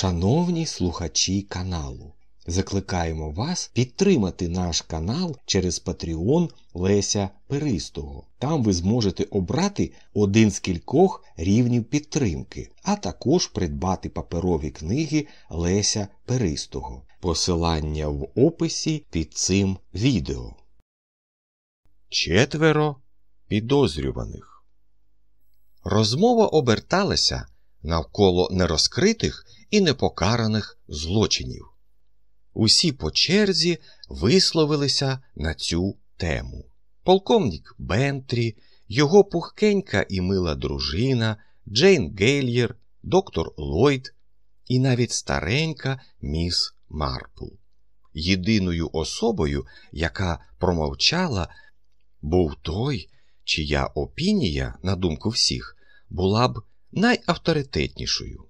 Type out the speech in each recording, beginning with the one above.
Шановні слухачі каналу, закликаємо вас підтримати наш канал через Patreon Леся Перистого. Там ви зможете обрати один з кількох рівнів підтримки, а також придбати паперові книги Леся Перистого. Посилання в описі під цим відео. Четверо підозрюваних. Розмова оберталася навколо нерозкритих і непокараних злочинів. Усі по черзі висловилися на цю тему. Полковник Бентрі, його пухкенька і мила дружина, Джейн Гейльєр, доктор Ллойд і навіть старенька міс Марпл. Єдиною особою, яка промовчала, був той, чия опінія, на думку всіх, була б найавторитетнішою.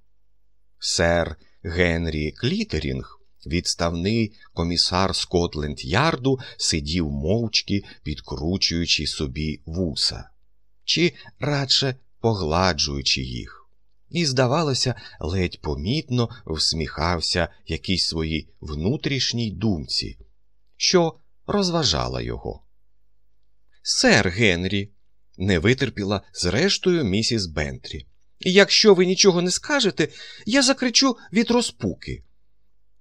Сер Генрі Клітерінг, відставний комісар Скотленд Ярду, сидів мовчки, підкручуючи собі вуса, чи радше погладжуючи їх. І, здавалося, ледь помітно всміхався якійсь своїй внутрішній думці, що розважала його. Сер Генрі, не витерпіла зрештою місіс Бентрі. Якщо ви нічого не скажете, я закричу від розпуки.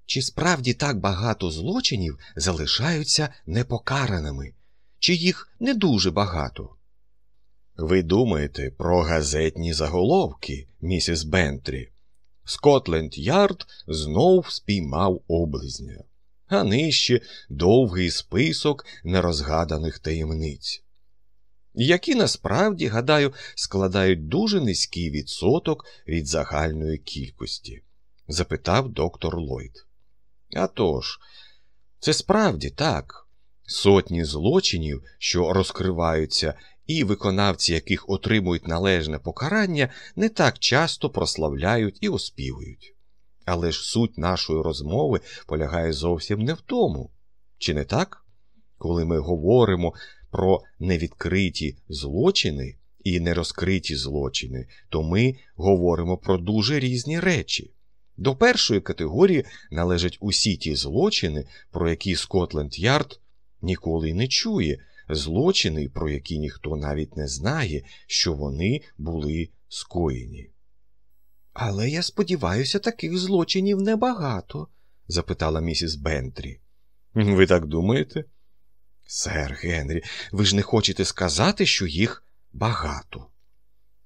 Чи справді так багато злочинів залишаються непокараними, чи їх не дуже багато? Ви думаєте про газетні заголовки, місіс Бентрі? Скотленд Ярд знов спіймав облизня, а нижче довгий список нерозгаданих таємниць які насправді, гадаю, складають дуже низький відсоток від загальної кількості? запитав доктор Ллойд. «А тож, це справді так. Сотні злочинів, що розкриваються, і виконавці, яких отримують належне покарання, не так часто прославляють і оспівують. Але ж суть нашої розмови полягає зовсім не в тому. Чи не так? Коли ми говоримо про невідкриті злочини і нерозкриті злочини, то ми говоримо про дуже різні речі. До першої категорії належать усі ті злочини, про які Скотленд Ярд ніколи не чує, злочини, про які ніхто навіть не знає, що вони були скоєні. Але я сподіваюся, таких злочинів небагато? запитала місіс Бентрі. Ви так думаєте? Сер Генрі, ви ж не хочете сказати, що їх багато.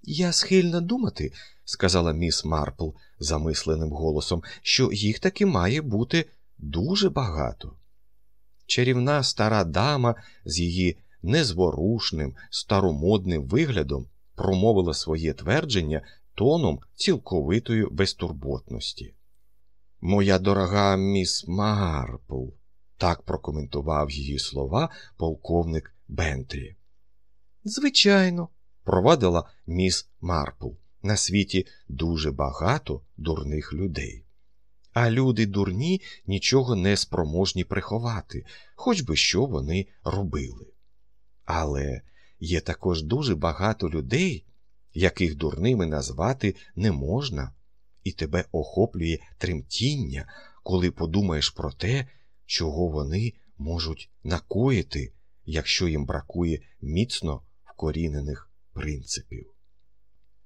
Я схильна думати, сказала міс Марпл замисленим голосом, що їх таки має бути дуже багато. Чарівна стара дама з її незворушним, старомодним виглядом промовила своє твердження тоном цілковитої безтурботності. Моя дорога міс Марпл, так прокоментував її слова полковник Бентрі. Звичайно, провадила міс Марпл. На світі дуже багато дурних людей. А люди дурні нічого не спроможні приховати, хоч би що вони робили. Але є також дуже багато людей, яких дурними назвати не можна, і тебе охоплює тремтіння, коли подумаєш про те, чого вони можуть накоїти, якщо їм бракує міцно вкорінених принципів.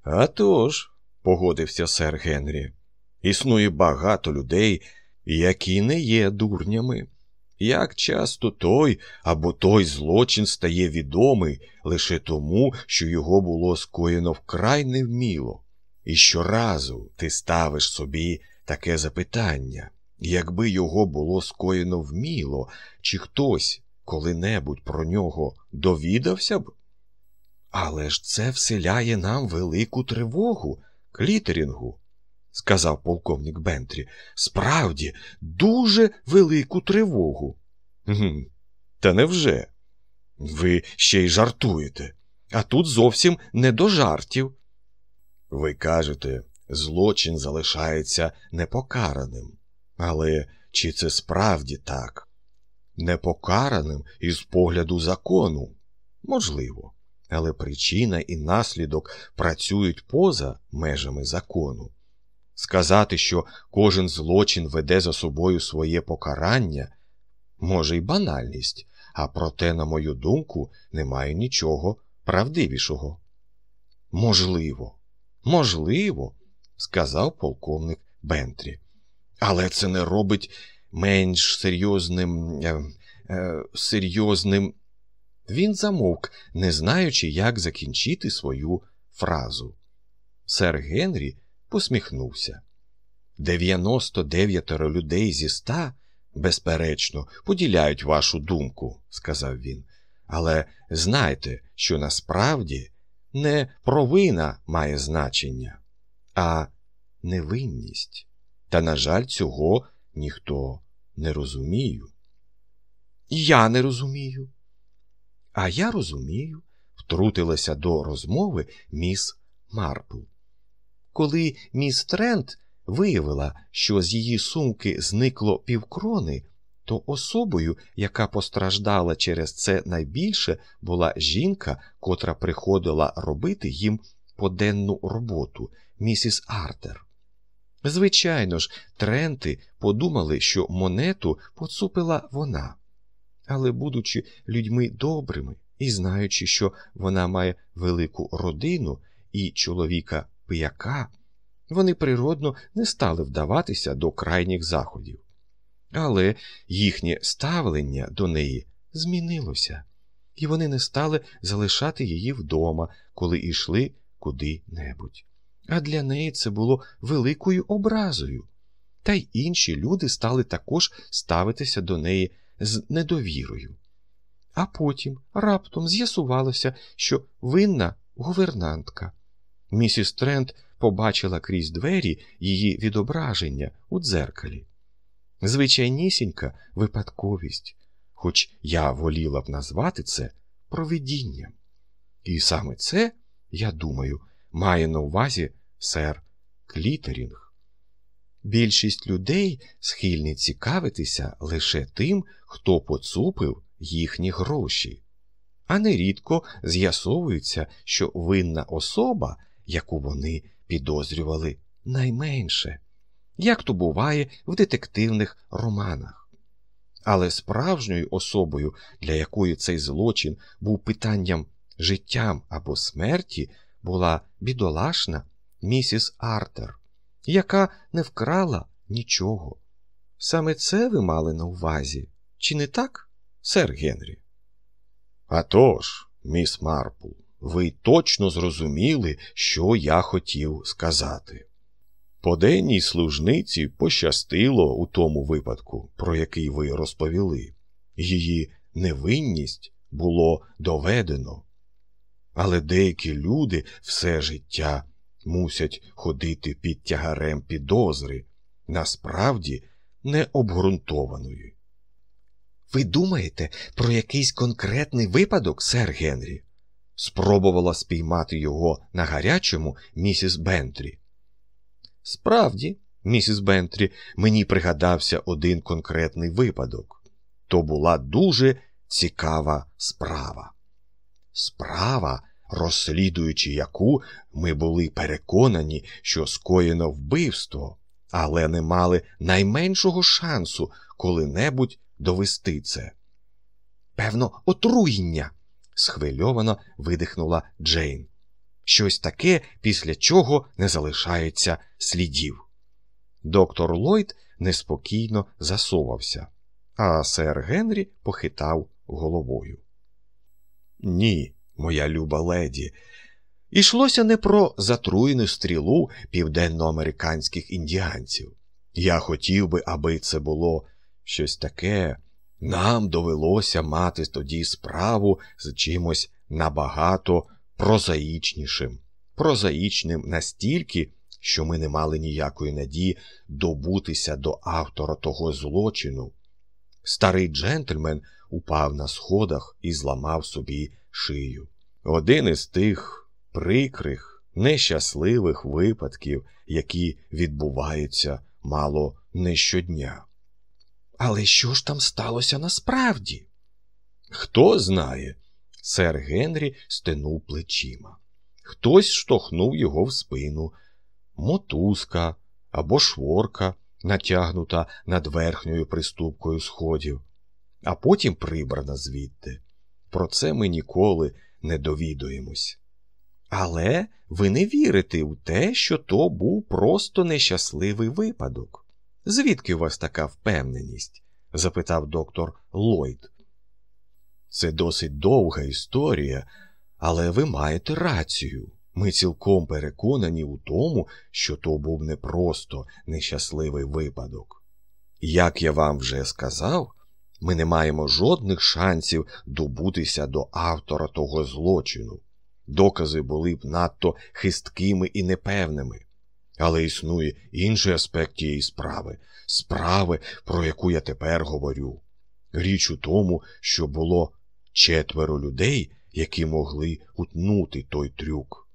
«А тож», – погодився сер Генрі, існує багато людей, які не є дурнями. Як часто той або той злочин стає відомий лише тому, що його було скоєно вкрай невміло, і щоразу ти ставиш собі таке запитання Якби його було скоєно вміло, чи хтось коли-небудь про нього довідався б? Але ж це вселяє нам велику тривогу, клітерінгу, сказав полковник Бентрі. Справді, дуже велику тривогу. «Гм, Та невже? Ви ще й жартуєте, а тут зовсім не до жартів. Ви кажете, злочин залишається непокараним. Але чи це справді так? Непокараним із погляду закону? Можливо, але причина і наслідок працюють поза межами закону. Сказати, що кожен злочин веде за собою своє покарання, може й банальність, а проте, на мою думку, немає нічого правдивішого. Можливо, можливо, сказав полковник Бентрі. Але це не робить менш серйозним. Е, е, серйозним. Він замовк, не знаючи, як закінчити свою фразу. Сер Генрі посміхнувся. Дев'яносто дев'ятеро людей зі ста, безперечно, поділяють вашу думку, сказав він. Але знайте, що насправді не провина має значення, а невинність. Та, на жаль, цього ніхто не розуміє. Я не розумію. А я розумію, втрутилася до розмови міс Марпл. Коли міс Трент виявила, що з її сумки зникло півкрони, то особою, яка постраждала через це найбільше, була жінка, котра приходила робити їм поденну роботу, місіс Артер. Звичайно ж, Тренти подумали, що монету поцупила вона. Але, будучи людьми добрими і знаючи, що вона має велику родину і чоловіка пияка, вони природно не стали вдаватися до крайніх заходів. Але їхнє ставлення до неї змінилося, і вони не стали залишати її вдома, коли йшли куди-небудь. А для неї це було великою образою. Та й інші люди стали також ставитися до неї з недовірою. А потім раптом з'ясувалося, що винна гувернантка. Місіс Трент побачила крізь двері її відображення у дзеркалі. Звичайнісінька випадковість, хоч я воліла б назвати це провидінням. І саме це, я думаю, має на увазі сер Клітерінг. Більшість людей схильні цікавитися лише тим, хто поцупив їхні гроші, а нерідко з'ясовується, що винна особа, яку вони підозрювали найменше, як то буває в детективних романах. Але справжньою особою, для якої цей злочин був питанням життям або смерті, була бідолашна місіс Артер, яка не вкрала нічого. Саме це ви мали на увазі, чи не так, сер Генрі? «А тож, міс Марпл, ви точно зрозуміли, що я хотів сказати. Поденній служниці пощастило у тому випадку, про який ви розповіли. Її невинність було доведено. Але деякі люди все життя мусять ходити під тягарем підозри, насправді необґрунтованої. Ви думаєте про якийсь конкретний випадок, сер Генрі? спробувала спіймати його на гарячому місіс Бентрі. Справді, місіс Бентрі, мені пригадався один конкретний випадок. То була дуже цікава справа. Справа, розслідуючи яку ми були переконані, що скоєно вбивство, але не мали найменшого шансу коли-небудь довести це. Певно, отруєння, схвильовано видихнула Джейн. Щось таке, після чого не залишається слідів. Доктор Ллойд неспокійно засовався, а сер Генрі похитав головою. Ні, моя люба леді. Ішлося не про затруєну стрілу південноамериканських індіанців. Я хотів би, аби це було щось таке. Нам довелося мати тоді справу з чимось набагато прозаїчнішим, прозаїчним настільки, що ми не мали ніякої надії добутися до автора того злочину. Старий джентльмен упав на сходах і зламав собі шию. Один із тих прикрих, нещасливих випадків, які відбуваються мало не щодня. Але що ж там сталося насправді? Хто знає, сер Генрі стенув плечима. Хтось штовхнув його в спину, мотузка або шворка, натягнута над верхньою приступкою сходів, а потім прибрана звідти. Про це ми ніколи не довідуємось. Але ви не вірите в те, що то був просто нещасливий випадок. Звідки у вас така впевненість? запитав доктор Ллойд. Це досить довга історія, але ви маєте рацію. Ми цілком переконані у тому, що то був не просто нещасливий випадок. Як я вам вже сказав, ми не маємо жодних шансів добутися до автора того злочину. Докази були б надто хисткими і непевними. Але існує інший аспект тієї справи, справи, про яку я тепер говорю. Річ у тому, що було четверо людей, які могли утнути той трюк.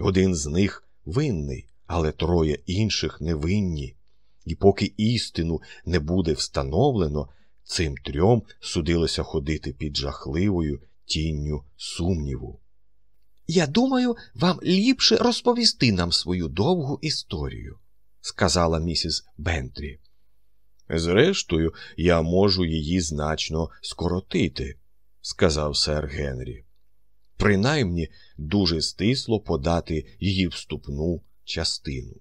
Один з них винний, але троє інших невинні. І поки істину не буде встановлено, цим трьом судилося ходити під жахливою тінню сумніву. Я думаю, вам ліпше розповісти нам свою довгу історію, сказала місіс Бентрі. Зрештою, я можу її значно скоротити, сказав сер Генрі. Принаймні дуже стисло подати її вступну частину.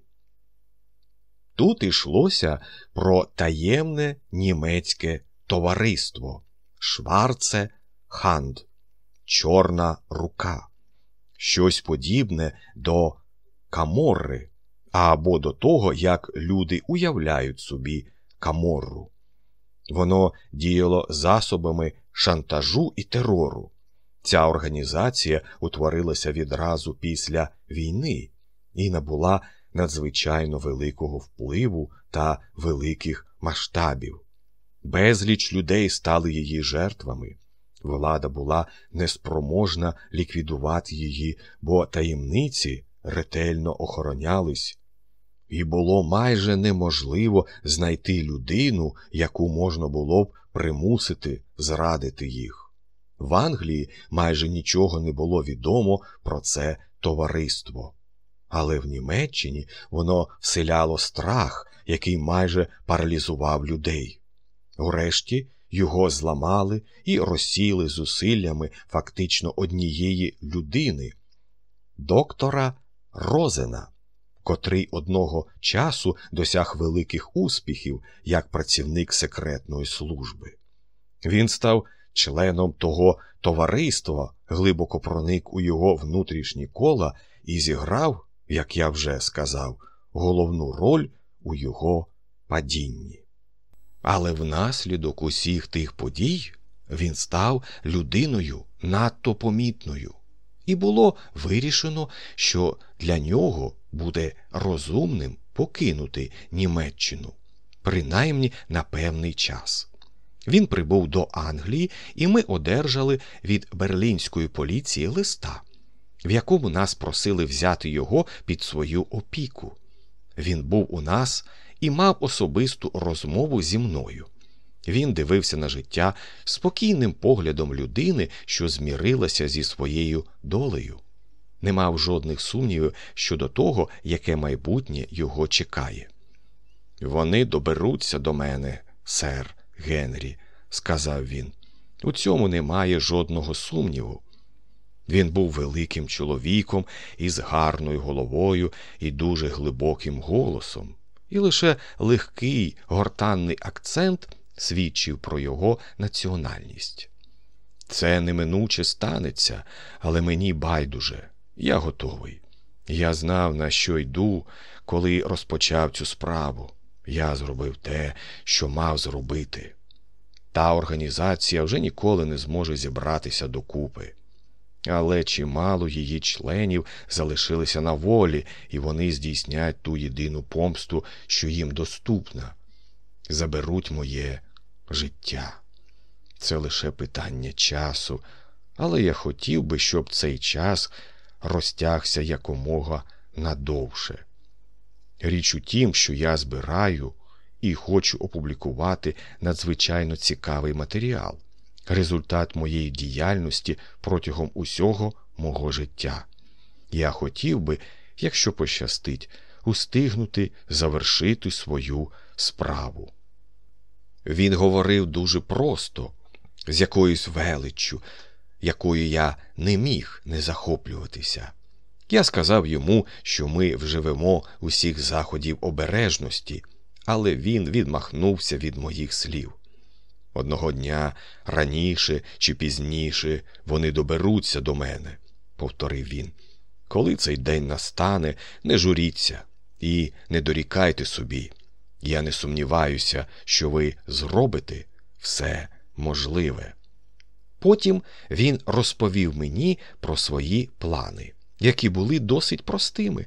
Тут йшлося про таємне німецьке товариство Шварце Ханд, Чорна рука, щось подібне до каморри або до того, як люди уявляють собі каморру. Воно діяло засобами шантажу і терору. Ця організація утворилася відразу після війни і набула надзвичайно великого впливу та великих масштабів. Безліч людей стали її жертвами. Влада була неспроможна ліквідувати її, бо таємниці ретельно охоронялись, і було майже неможливо знайти людину, яку можна було б примусити зрадити їх. В Англії майже нічого не було відомо про це товариство. Але в Німеччині воно вселяло страх, який майже паралізував людей. Урешті його зламали і розсіли зусиллями фактично однієї людини, доктора Розена, котрий одного часу досяг великих успіхів як працівник секретної служби. Він став членом того товариства, глибоко проник у його внутрішні кола і зіграв, як я вже сказав, головну роль у його падінні. Але внаслідок усіх тих подій він став людиною надто помітною, і було вирішено, що для нього буде розумним покинути Німеччину, принаймні на певний час. Він прибув до Англії, і ми одержали від берлінської поліції листа, в якому нас просили взяти його під свою опіку. Він був у нас і мав особисту розмову зі мною. Він дивився на життя спокійним поглядом людини, що змірилася зі своєю долею, не мав жодних сумнівів щодо того, яке майбутнє його чекає. Вони доберуться до мене, сер Генрі, сказав він. У цьому немає жодного сумніву. Він був великим чоловіком із гарною головою і дуже глибоким голосом і лише легкий гортанний акцент свідчив про його національність. Це неминуче станеться, але мені байдуже, я готовий. Я знав, на що йду, коли розпочав цю справу. Я зробив те, що мав зробити. Та організація вже ніколи не зможе зібратися докупи але чимало її членів залишилися на волі, і вони здійснять ту єдину помсту, що їм доступна. Заберуть моє життя. Це лише питання часу, але я хотів би, щоб цей час розтягся якомога надовше. Річ у тім, що я збираю і хочу опублікувати надзвичайно цікавий матеріал результат моєї діяльності протягом усього мого життя. Я хотів би, якщо пощастить, устигнути завершити свою справу. Він говорив дуже просто, з якоюсь величчю, якою я не міг не захоплюватися. Я сказав йому, що ми вживемо усіх заходів обережності, але він відмахнувся від моїх слів. Одного дня раніше чи пізніше вони доберуться до мене, повторив він. Коли цей день настане, не журіться і не дорікайте собі. Я не сумніваюся, що ви зробите все можливе. Потім він розповів мені про свої плани, які були досить простими.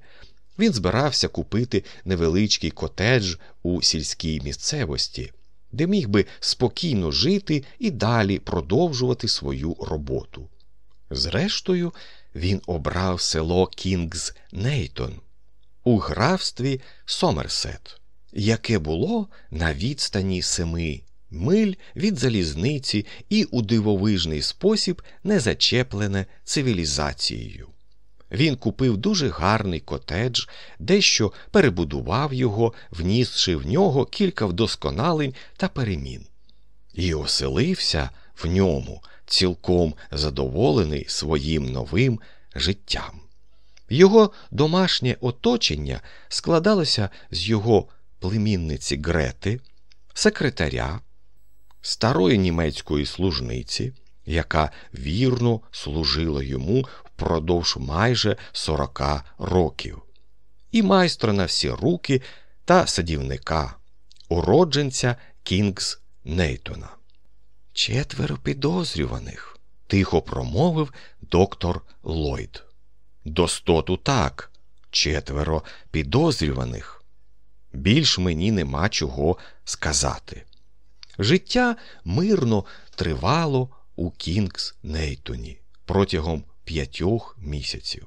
Він збирався купити невеличкий котедж у сільській місцевості, де міг би спокійно жити і далі продовжувати свою роботу. Зрештою, він обрав село Кінгс Нейтон у графстві Сомерсет, яке було на відстані семи миль від залізниці і у дивовижний спосіб не зачеплене цивілізацією. Він купив дуже гарний котедж, дещо перебудував його, внісши в нього кілька вдосконалень та перемін, і оселився в ньому, цілком задоволений своїм новим життям. Його домашнє оточення складалося з його племінниці Грети, секретаря, старої німецької служниці, яка вірно служила йому впродовж майже сорока років, і майстра на всі руки та садівника, уродженця Кінгс Нейтона. Четверо підозрюваних, тихо промовив доктор Ллойд. Достоту так, четверо підозрюваних. Більш мені нема чого сказати. Життя мирно тривало у Кінгс Нейтоні протягом п'ятьох місяців,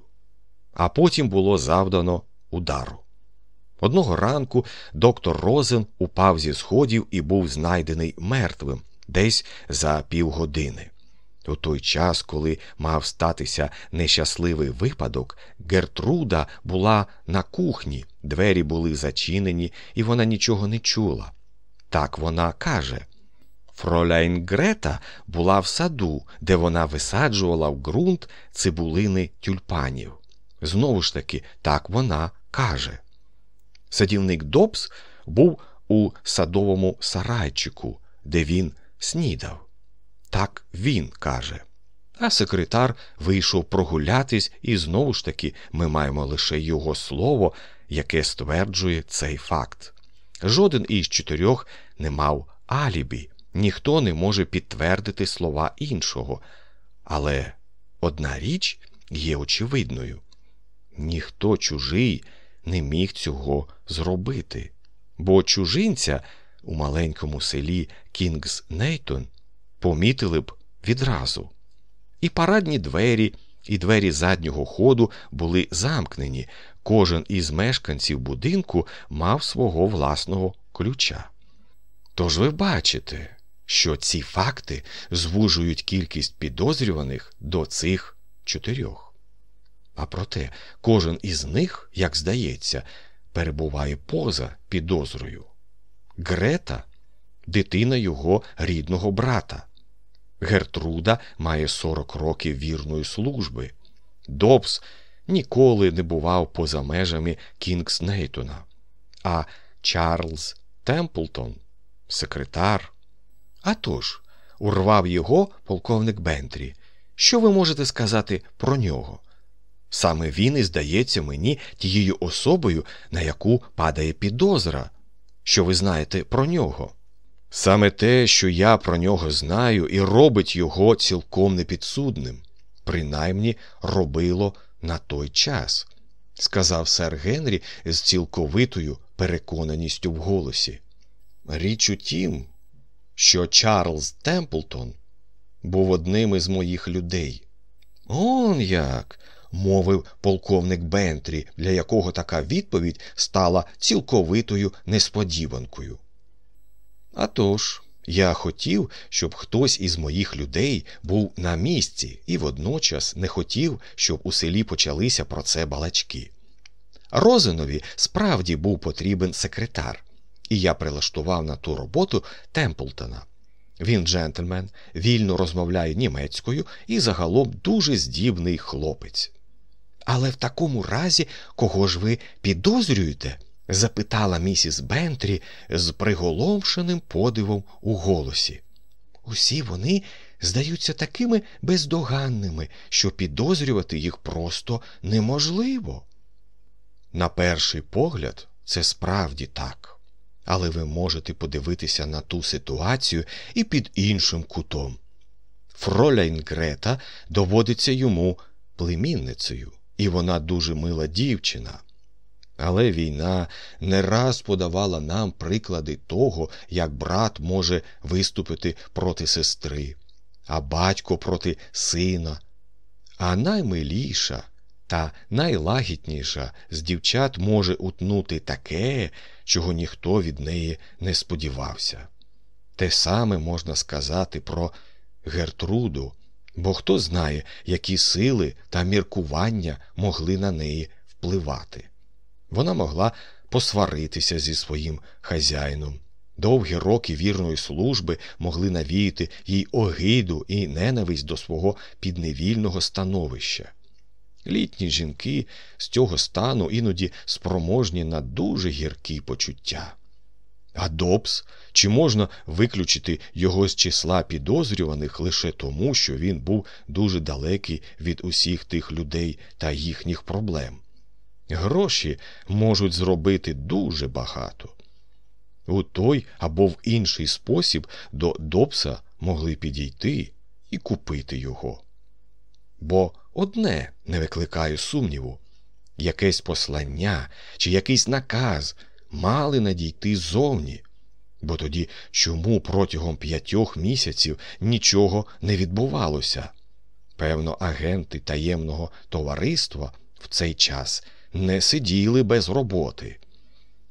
а потім було завдано удару. Одного ранку доктор Розен упав зі сходів і був знайдений мертвим десь за півгодини. У той час, коли мав статися нещасливий випадок, Гертруда була на кухні, двері були зачинені, і вона нічого не чула. Так вона каже. Фроляйн Грета була в саду, де вона висаджувала в ґрунт цибулини тюльпанів. Знову ж таки, так вона каже. Садівник Добс був у садовому сарайчику, де він снідав. Так він каже. А секретар вийшов прогулятись, і знову ж таки ми маємо лише його слово, яке стверджує цей факт. Жоден із чотирьох не мав алібі, ніхто не може підтвердити слова іншого. Але одна річ є очевидною ніхто чужий не міг цього зробити, бо чужинця у маленькому селі Кінгс Нейтон помітили б відразу. І парадні двері, і двері заднього ходу були замкнені. Кожен із мешканців будинку мав свого власного ключа. Тож ви бачите, що ці факти звужують кількість підозрюваних до цих чотирьох. А проте кожен із них, як здається, перебуває поза підозрою. Грета дитина його рідного брата. Гертруда має 40 років вірної служби. Добс ніколи не бував поза межами Кінгс Нейтона, а Чарльз Темплтон, секретар. А тож, урвав його полковник Бентрі. Що ви можете сказати про нього? Саме він і здається мені тією особою, на яку падає підозра. Що ви знаєте про нього? Саме те, що я про нього знаю, і робить його цілком непідсудним, принаймні робило на той час, сказав сер Генрі з цілковитою переконаністю в голосі. Річ у тім, що Чарльз Темплтон був одним із моїх людей. Он як. мовив полковник Бентрі, для якого така відповідь стала цілковитою несподіванкою. А тож, я хотів, щоб хтось із моїх людей був на місці і водночас не хотів, щоб у селі почалися про це балачки. Розенові справді був потрібен секретар, і я прилаштував на ту роботу Темплтона. Він джентльмен, вільно розмовляє німецькою і загалом дуже здібний хлопець. Але в такому разі, кого ж ви підозрюєте? запитала місіс Бентрі з приголомшеним подивом у голосі. Усі вони здаються такими бездоганними, що підозрювати їх просто неможливо. На перший погляд, це справді так, але ви можете подивитися на ту ситуацію і під іншим кутом. Фроляйн Грета доводиться йому племінницею, і вона дуже мила дівчина. Але війна не раз подавала нам приклади того, як брат може виступити проти сестри, а батько проти сина. А наймиліша та найлагідніша з дівчат може утнути таке, чого ніхто від неї не сподівався. Те саме можна сказати про Гертруду, бо хто знає, які сили та міркування могли на неї впливати. Вона могла посваритися зі своїм хазяїном. Довгі роки вірної служби могли навіяти їй огиду і ненависть до свого підневільного становища. Літні жінки з цього стану іноді спроможні на дуже гіркі почуття. А Добс, чи можна виключити його з числа підозрюваних лише тому, що він був дуже далекий від усіх тих людей та їхніх проблем? Гроші можуть зробити дуже багато. У той або в інший спосіб до Добса могли підійти і купити його. Бо одне не викликає сумніву якесь послання чи якийсь наказ мали надійти ззовні. Бо тоді чому протягом п'ятьох місяців нічого не відбувалося? Певно, агенти таємного товариства в цей час не сиділи без роботи.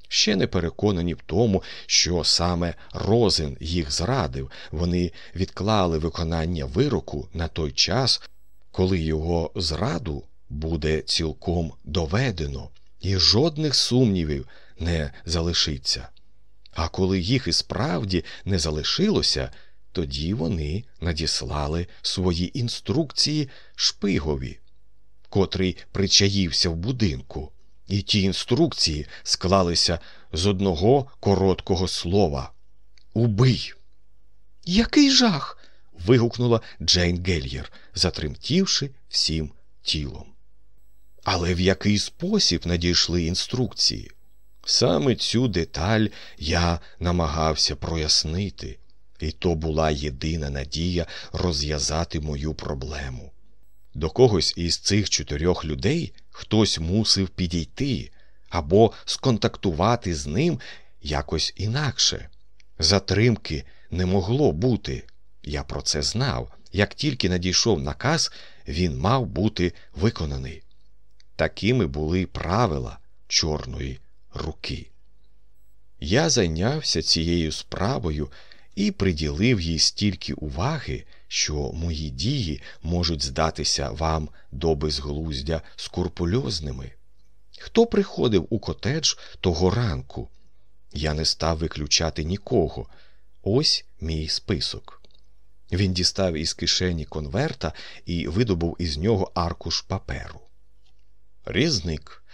Ще не переконані в тому, що саме Розен їх зрадив, вони відклали виконання вироку на той час, коли його зраду буде цілком доведено, і жодних сумнівів не залишиться. А коли їх і справді не залишилося, тоді вони надіслали свої інструкції шпигові котрий причаївся в будинку, і ті інструкції склалися з одного короткого слова Убий. Який жах. Вигукнула Джейн Гельєр, затремтівши всім тілом. Але в який спосіб надійшли інструкції? Саме цю деталь я намагався прояснити, і то була єдина надія розв'язати мою проблему. До когось із цих чотирьох людей хтось мусив підійти або сконтактувати з ним якось інакше. Затримки не могло бути. Я про це знав. Як тільки надійшов наказ, він мав бути виконаний. Такими були правила чорної руки. Я зайнявся цією справою і приділив їй стільки уваги що мої дії можуть здатися вам до безглуздя скурпульозними. Хто приходив у котедж того ранку? Я не став виключати нікого. Ось мій список. Він дістав із кишені конверта і видобув із нього аркуш паперу. Різник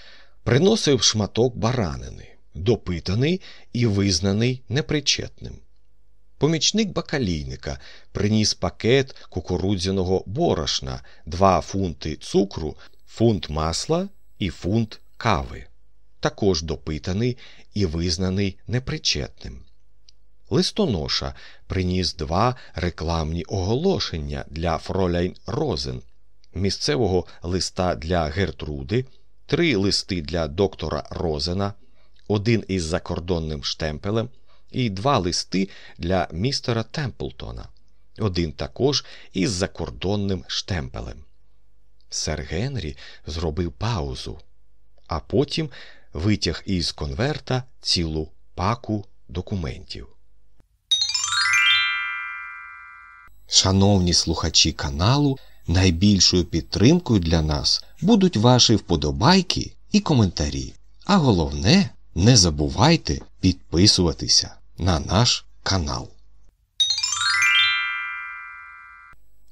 приносив шматок баранини, допитаний і визнаний непричетним. Помічник бакалійника приніс пакет кукурудзяного борошна, два фунти цукру, фунт масла і фунт кави, також допитаний і визнаний непричетним. Листоноша приніс два рекламні оголошення для Фроляйн Розен, місцевого листа для Гертруди, три листи для доктора Розена, один із закордонним штемпелем і два листи для містера Темплтона, один також із закордонним штемпелем. Сер Генрі зробив паузу, а потім витяг із конверта цілу паку документів. Шановні слухачі каналу, найбільшою підтримкою для нас будуть ваші вподобайки і коментарі. А головне, не забувайте підписуватися на наш канал.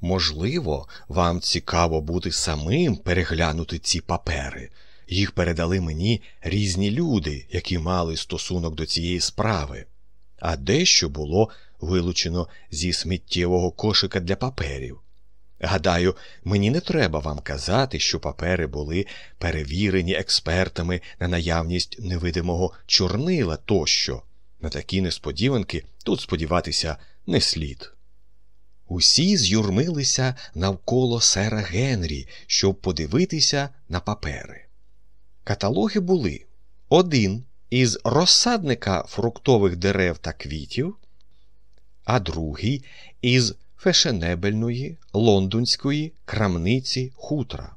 Можливо, вам цікаво буде самим переглянути ці папери. Їх передали мені різні люди, які мали стосунок до цієї справи, а дещо було вилучено зі сміттєвого кошика для паперів. Гадаю, мені не треба вам казати, що папери були перевірені експертами на наявність невидимого чорнила тощо. На такі несподіванки тут сподіватися не слід. Усі з'юрмилися навколо сера Генрі, щоб подивитися на папери. Каталоги були один із розсадника фруктових дерев та квітів, а другий із фешенебельної лондонської крамниці хутра.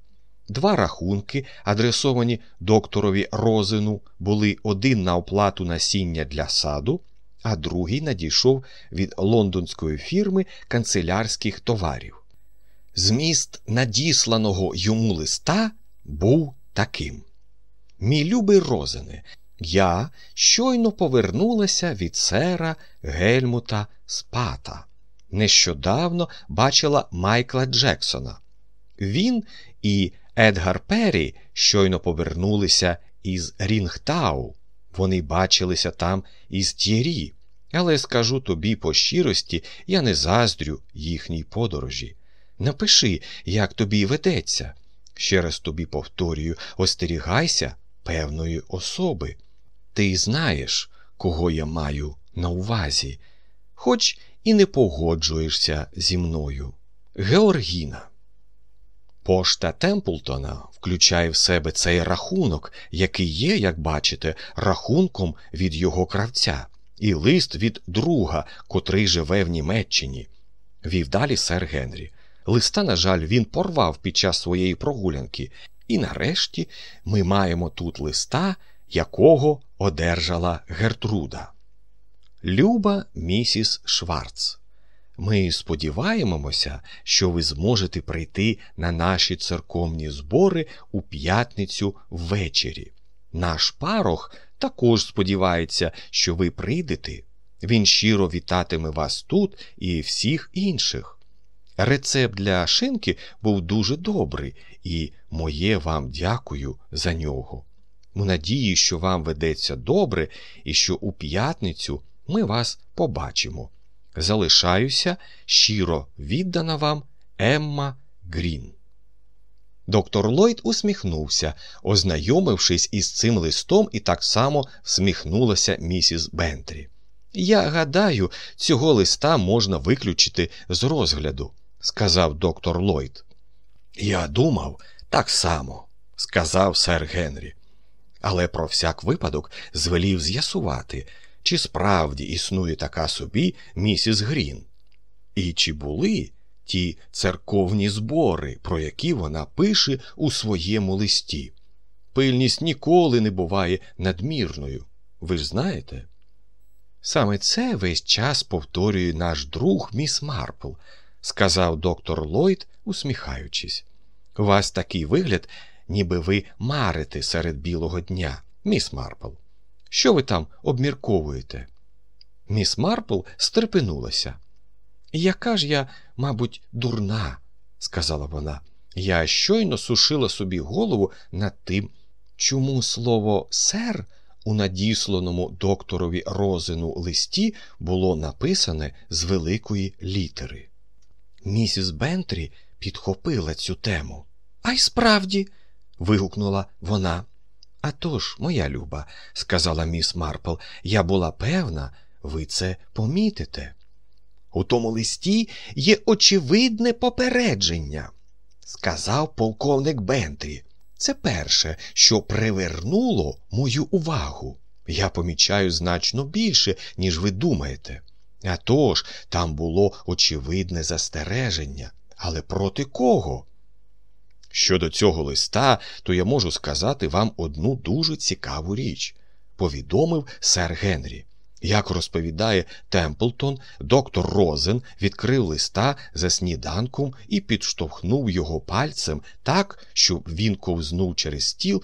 Два рахунки, адресовані докторові Розину, були один на оплату насіння для саду, а другий надійшов від лондонської фірми канцелярських товарів. Зміст надісланого йому листа був таким. Мій любий Розине, я щойно повернулася від сера Гельмута Спата. Нещодавно бачила Майкла Джексона. Він і Едгар Перрі щойно повернулися із Рінгтау. Вони бачилися там із Тєрі, але скажу тобі по щирості, я не заздрю їхній подорожі. Напиши, як тобі ведеться. Ще раз тобі повторюю, остерігайся певної особи. Ти знаєш, кого я маю на увазі, хоч і не погоджуєшся зі мною. Георгіна. Пошта Темплтона включає в себе цей рахунок, який є, як бачите, рахунком від його кравця, і лист від друга, котрий живе в Німеччині. Вів далі сер Генрі. Листа, на жаль, він порвав під час своєї прогулянки, і нарешті ми маємо тут листа, якого одержала Гертруда. Люба місіс Шварц. Ми сподіваємося, що ви зможете прийти на наші церковні збори у п'ятницю ввечері. Наш парох також сподівається, що ви прийдете. Він щиро вітатиме вас тут і всіх інших. Рецепт для шинки був дуже добрий, і моє вам дякую за нього. У надії, що вам ведеться добре і що у п'ятницю ми вас побачимо. Залишаюся щиро віддана вам Емма Грін. Доктор Ллойд усміхнувся, ознайомившись із цим листом, і так само всміхнулася місіс Бентрі. Я гадаю, цього листа можна виключити з розгляду, сказав доктор Ллойд. Я думав так само, сказав сер Генрі. Але про всяк випадок звелів з'ясувати, чи справді існує така собі місіс Грін, і чи були ті церковні збори, про які вона пише у своєму листі. Пильність ніколи не буває надмірною, ви ж знаєте? Саме це весь час повторює наш друг міс Марпл, сказав доктор Ллойд, усміхаючись. У вас такий вигляд, ніби ви марите серед білого дня, міс Марпл. Що ви там обмірковуєте? Міс Марпл стрепенулася. Яка ж я, мабуть, дурна, сказала вона. Я щойно сушила собі голову над тим, чому слово сер у надісланому докторові розину листі було написане з великої літери. Місіс Бентрі підхопила цю тему. А й справді. Вигукнула вона. «А тож, моя люба, сказала міс Марпл, я була певна, ви це помітите. У тому листі є очевидне попередження, сказав полковник Бентрі. Це перше, що привернуло мою увагу. Я помічаю значно більше, ніж ви думаєте. А тож, там було очевидне застереження. Але проти кого? Щодо цього листа, то я можу сказати вам одну дуже цікаву річ, повідомив сер Генрі. Як розповідає Темплтон, доктор Розен відкрив листа за сніданком і підштовхнув його пальцем так, щоб він ковзнув через стіл